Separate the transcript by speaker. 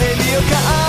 Speaker 1: El día que